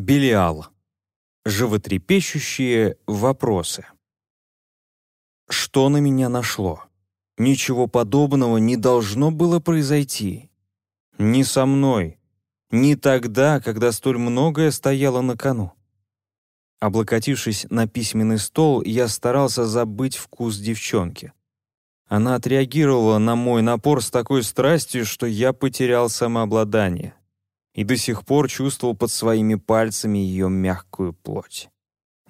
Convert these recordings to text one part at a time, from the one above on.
Белиал. Животрепещущие вопросы. Что на меня нашло? Ничего подобного не должно было произойти. Ни со мной, ни тогда, когда столь многое стояло на кону. Облокотившись на письменный стол, я старался забыть вкус девчонки. Она отреагировала на мой напор с такой страстью, что я потерял самообладание и до сих пор чувствовал под своими пальцами ее мягкую плоть.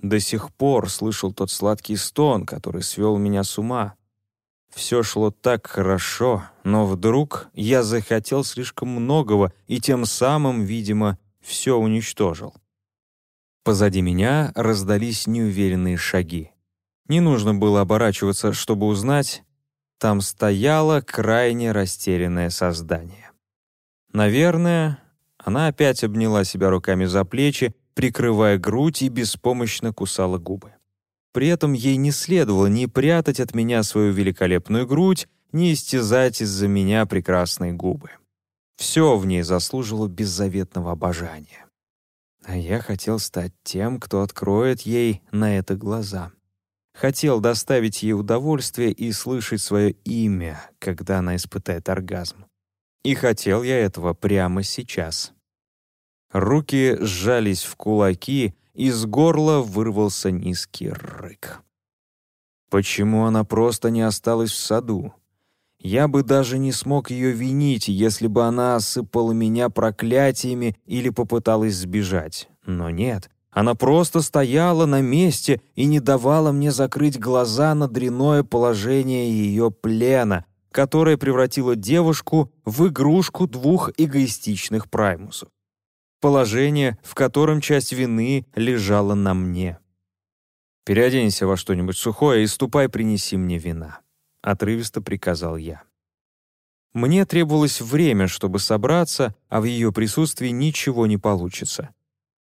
До сих пор слышал тот сладкий стон, который свел меня с ума. Все шло так хорошо, но вдруг я захотел слишком многого и тем самым, видимо, все уничтожил. Позади меня раздались неуверенные шаги. Не нужно было оборачиваться, чтобы узнать, там стояло крайне растерянное создание. Наверное, она опять обняла себя руками за плечи, прикрывая грудь и беспомощно кусала губы. При этом ей не следовало ни прятать от меня свою великолепную грудь, ни истязать из-за меня прекрасные губы. Все в ней заслужило беззаветного обожания. А я хотел стать тем, кто откроет ей на это глаза. Хотел доставить ей удовольствие и слышать свое имя, когда она испытает оргазм. И хотел я этого прямо сейчас. Руки сжались в кулаки, из горла вырвался низкий рык. Почему она просто не осталась в саду? Я бы даже не смог ее винить, если бы она осыпала меня проклятиями или попыталась сбежать. Но нет, она просто стояла на месте и не давала мне закрыть глаза на дряное положение ее плена, которое превратило девушку в игрушку двух эгоистичных праймусов. Положение, в котором часть вины лежала на мне. «Переоденься во что-нибудь сухое и ступай принеси мне вина», — отрывисто приказал я. Мне требовалось время, чтобы собраться, а в ее присутствии ничего не получится.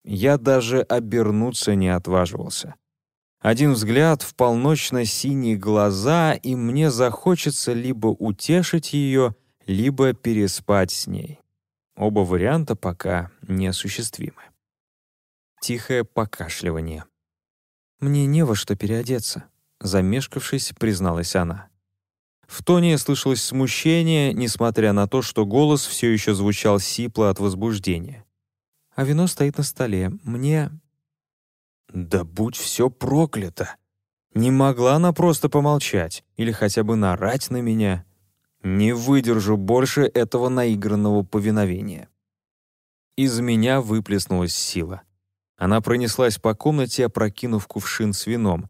Я даже обернуться не отваживался. Один взгляд в полночно-синие глаза, и мне захочется либо утешить ее, либо переспать с ней. Оба варианта пока неосуществимы. Тихое покашливание. «Мне не во что переодеться», — замешкавшись, призналась она. В тоне слышалось смущение, несмотря на то, что голос все еще звучал сипло от возбуждения. «А вино стоит на столе. Мне да будь все проклято! Не могла она просто помолчать или хотя бы нарать на меня. Не выдержу больше этого наигранного повиновения. Из меня выплеснулась сила. Она пронеслась по комнате, опрокинув кувшин с вином.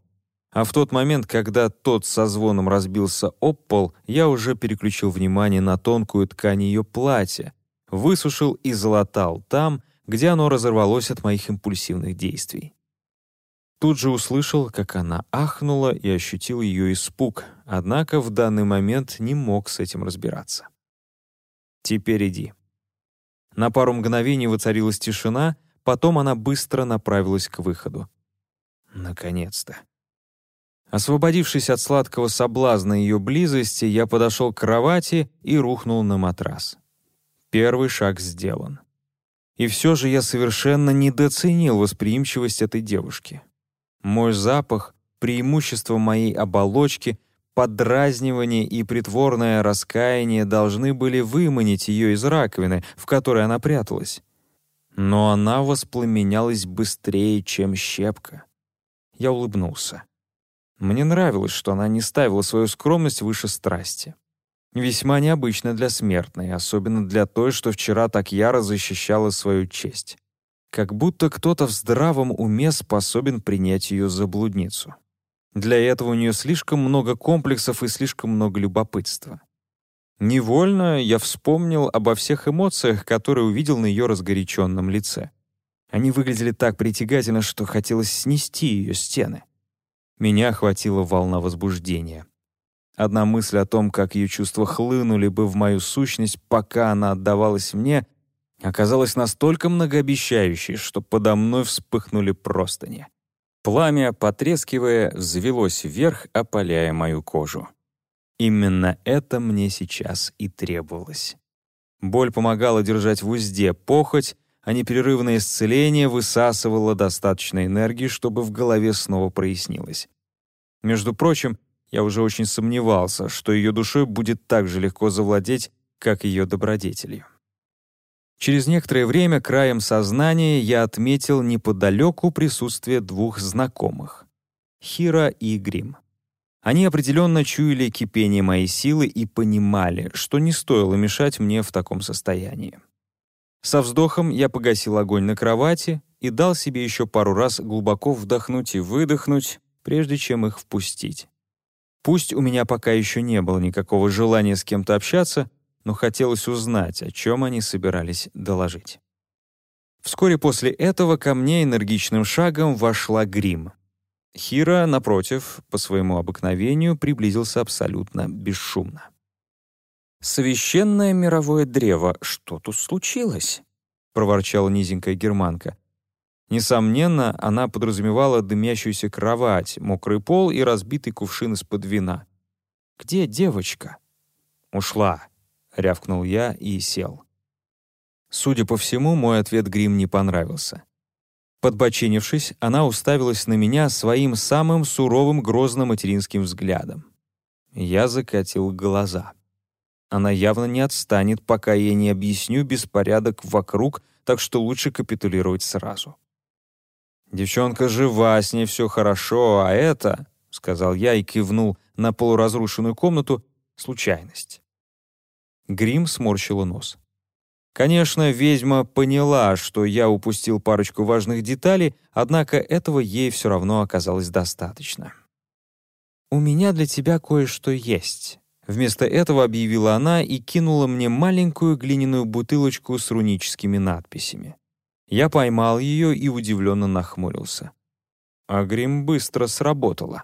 А в тот момент, когда тот со звоном разбился об пол, я уже переключил внимание на тонкую ткань ее платья, высушил и залатал там, где оно разорвалось от моих импульсивных действий. Тут же услышал, как она ахнула и ощутил ее испуг, однако в данный момент не мог с этим разбираться. «Теперь иди». На пару мгновений воцарилась тишина, потом она быстро направилась к выходу. Наконец-то. Освободившись от сладкого соблазна ее близости, я подошел к кровати и рухнул на матрас. Первый шаг сделан. И все же я совершенно недооценил восприимчивость этой девушки. Мой запах, преимущество моей оболочки, подразнивание и притворное раскаяние должны были выманить ее из раковины, в которой она пряталась. Но она воспламенялась быстрее, чем щепка. Я улыбнулся. Мне нравилось, что она не ставила свою скромность выше страсти. Весьма необычно для смертной, особенно для той, что вчера так яро защищала свою честь как будто кто-то в здравом уме способен принять ее за блудницу. Для этого у нее слишком много комплексов и слишком много любопытства. Невольно я вспомнил обо всех эмоциях, которые увидел на ее разгоряченном лице. Они выглядели так притягательно, что хотелось снести ее стены. Меня охватила волна возбуждения. Одна мысль о том, как ее чувства хлынули бы в мою сущность, пока она отдавалась мне — оказалась настолько многообещающей, что подо мной вспыхнули простыни. Пламя, потрескивая, взвелось вверх, опаляя мою кожу. Именно это мне сейчас и требовалось. Боль помогала держать в узде похоть, а непрерывное исцеление высасывало достаточно энергии, чтобы в голове снова прояснилось. Между прочим, я уже очень сомневался, что ее душой будет так же легко завладеть, как ее добродетелью. Через некоторое время краем сознания я отметил неподалеку присутствие двух знакомых — Хира и Грим. Они определенно чуяли кипение моей силы и понимали, что не стоило мешать мне в таком состоянии. Со вздохом я погасил огонь на кровати и дал себе еще пару раз глубоко вдохнуть и выдохнуть, прежде чем их впустить. Пусть у меня пока еще не было никакого желания с кем-то общаться, но хотелось узнать, о чем они собирались доложить. Вскоре после этого ко мне энергичным шагом вошла грим. Хира, напротив, по своему обыкновению приблизился абсолютно бесшумно. «Священное мировое древо, что тут случилось?» — проворчала низенькая германка. Несомненно, она подразумевала дымящуюся кровать, мокрый пол и разбитый кувшин из-под вина. «Где девочка?» «Ушла», — рявкнул я и сел. Судя по всему, мой ответ Грим не понравился. Подбоченившись, она уставилась на меня своим самым суровым грозным материнским взглядом. Я закатил глаза. Она явно не отстанет, пока я не объясню беспорядок вокруг, так что лучше капитулировать сразу. «Девчонка жива, с ней все хорошо, а это...» — сказал я и кивнул на полуразрушенную комнату — случайность. Грим сморщила нос. Конечно, ведьма поняла, что я упустил парочку важных деталей, однако этого ей все равно оказалось достаточно. «У меня для тебя кое-что есть», — вместо этого объявила она и кинула мне маленькую глиняную бутылочку с руническими надписями. Я поймал ее и удивленно нахмурился. А грим быстро сработала.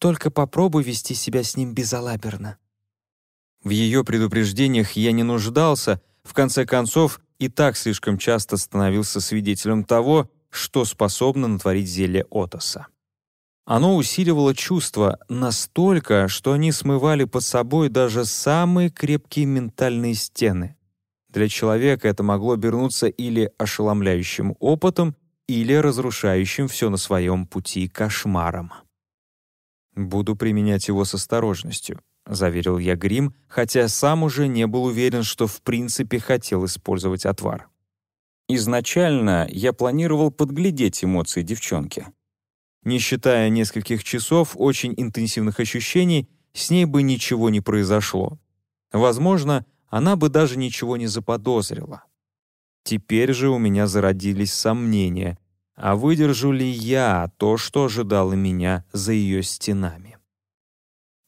«Только попробуй вести себя с ним безалаберно». В ее предупреждениях я не нуждался — в конце концов, и так слишком часто становился свидетелем того, что способно натворить зелье Отоса. Оно усиливало чувства настолько, что они смывали под собой даже самые крепкие ментальные стены. Для человека это могло обернуться или ошеломляющим опытом, или разрушающим все на своем пути кошмаром. Буду применять его с осторожностью, — заверил я Грим, хотя сам уже не был уверен, что в принципе хотел использовать отвар. Изначально я планировал подглядеть эмоции девчонки. Не считая нескольких часов очень интенсивных ощущений, с ней бы ничего не произошло. Возможно, она бы даже ничего не заподозрила. Теперь же у меня зародились сомнения, а выдержу ли я то, что ожидало меня за ее стенами.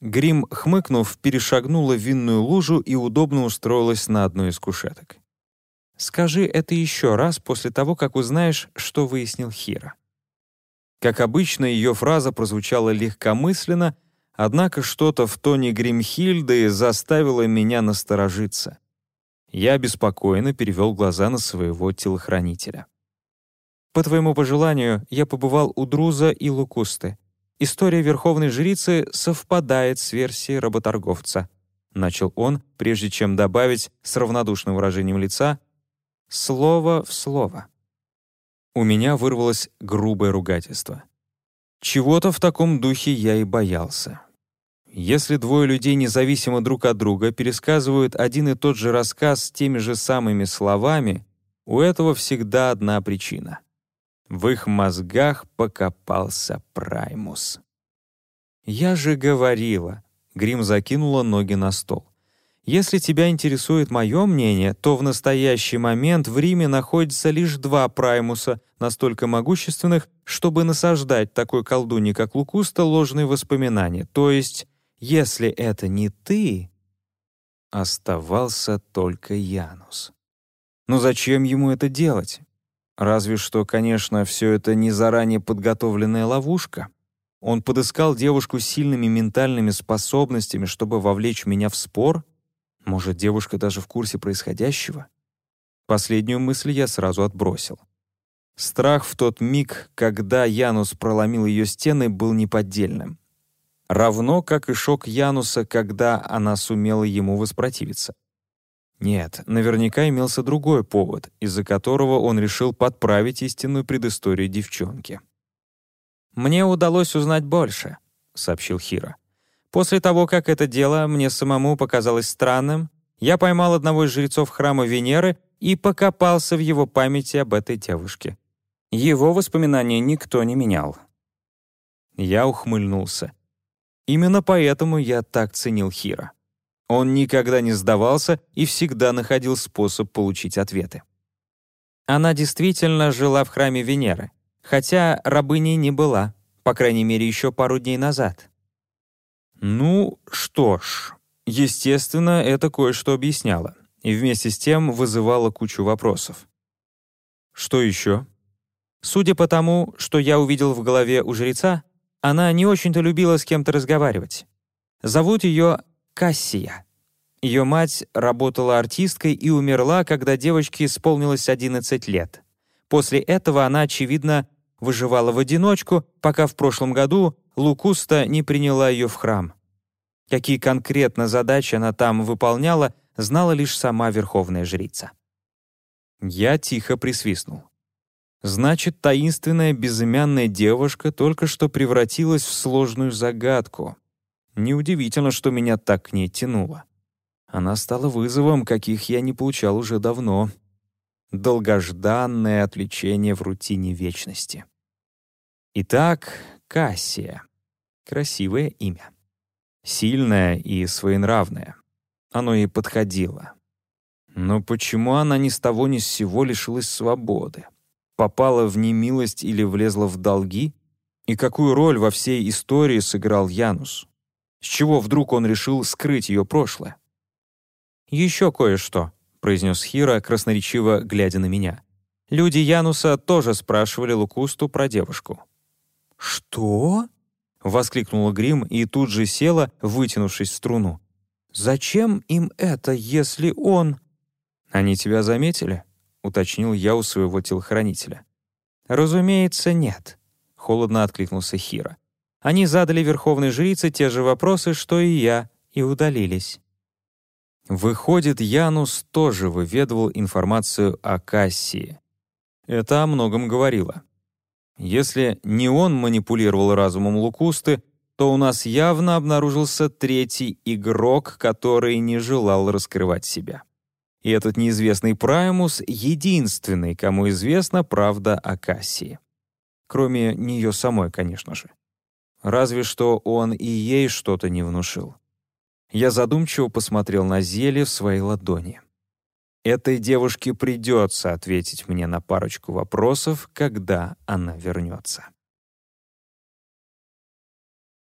Грим, хмыкнув, перешагнула винную лужу и удобно устроилась на одной из кушеток. «Скажи это еще раз после того, как узнаешь, что выяснил Хира». Как обычно, ее фраза прозвучала легкомысленно, однако что-то в тоне Гримхильды заставило меня насторожиться. Я беспокойно перевел глаза на своего телохранителя. «По твоему пожеланию, я побывал у Друза и Лукусты. История верховной жрицы совпадает с версией работорговца. Начал он, прежде чем добавить с равнодушным выражением лица «слово в слово». У меня вырвалось грубое ругательство. Чего-то в таком духе я и боялся. Если двое людей независимо друг от друга пересказывают один и тот же рассказ с теми же самыми словами, у этого всегда одна причина — в их мозгах покопался Праймус. «Я же говорила», — Грим закинула ноги на стол. «Если тебя интересует мое мнение, то в настоящий момент в Риме находится лишь два Праймуса, настолько могущественных, чтобы насаждать такой колдуне, как Лукуста, ложные воспоминания. То есть, если это не ты...» Оставался только Янус. Но зачем ему это делать? Разве что, конечно, все это не заранее подготовленная ловушка. Он подыскал девушку с сильными ментальными способностями, чтобы вовлечь меня в спор? Может, девушка даже в курсе происходящего? Последнюю мысль я сразу отбросил. Страх в тот миг, когда Янус проломил ее стены, был неподдельным. Равно как и шок Януса, когда она сумела ему воспротивиться. Нет, наверняка имелся другой повод, из-за которого он решил подправить истинную предысторию девчонки. «Мне удалось узнать больше», — сообщил Хира. «После того, как это дело мне самому показалось странным, я поймал одного из жрецов храма Венеры и покопался в его памяти об этой девушке. Его воспоминания никто не менял». Я ухмыльнулся. Именно поэтому я так ценил Хира. Он никогда не сдавался и всегда находил способ получить ответы. Она действительно жила в храме Венеры, хотя рабыней не была, по крайней мере, еще пару дней назад. Ну, что ж, естественно, это кое-что объясняло, и вместе с тем вызывало кучу вопросов. Что еще? Судя по тому, что я увидел в голове у жреца, она не очень-то любила с кем-то разговаривать. Зовут ее Кассия. Ее мать работала артисткой и умерла, когда девочке исполнилось 11 лет. После этого она, очевидно, выживала в одиночку, пока в прошлом году Лукуста не приняла ее в храм. Какие конкретно задачи она там выполняла, знала лишь сама верховная жрица. Я тихо присвистнул. Значит, таинственная безымянная девушка только что превратилась в сложную загадку. Неудивительно, что меня так к ней тянуло. Она стала вызовом, каких я не получал уже давно. Долгожданное отвлечение в рутине вечности. Итак, Кассия. Красивое имя. Сильное и своенравное. Оно ей подходило. Но почему она ни с того ни с сего лишилась свободы? Попала в немилость или влезла в долги? И какую роль во всей истории сыграл Янус? С чего вдруг он решил скрыть ее прошлое? «Еще кое-что», — произнес Хира, красноречиво глядя на меня. «Люди Януса тоже спрашивали Лукусту про девушку». «Что?» — воскликнула Грим и тут же села, вытянувшись в струну. «Зачем им это, если он...» «Они тебя заметили?» — уточнил я у своего телохранителя. «Разумеется, нет», — холодно откликнулся Хира. Они задали верховной жрице те же вопросы, что и я, и удалились. Выходит, Янус тоже выведывал информацию о Кассии. Это о многом говорило. Если не он манипулировал разумом Лукусты, то у нас явно обнаружился третий игрок, который не желал раскрывать себя. И этот неизвестный Праймус — единственный, кому известна правда о Кассии. Кроме нее самой, конечно же. Разве что он и ей что-то не внушил. Я задумчиво посмотрел на зелье в своей ладони. Этой девушке придется ответить мне на парочку вопросов, когда она вернется.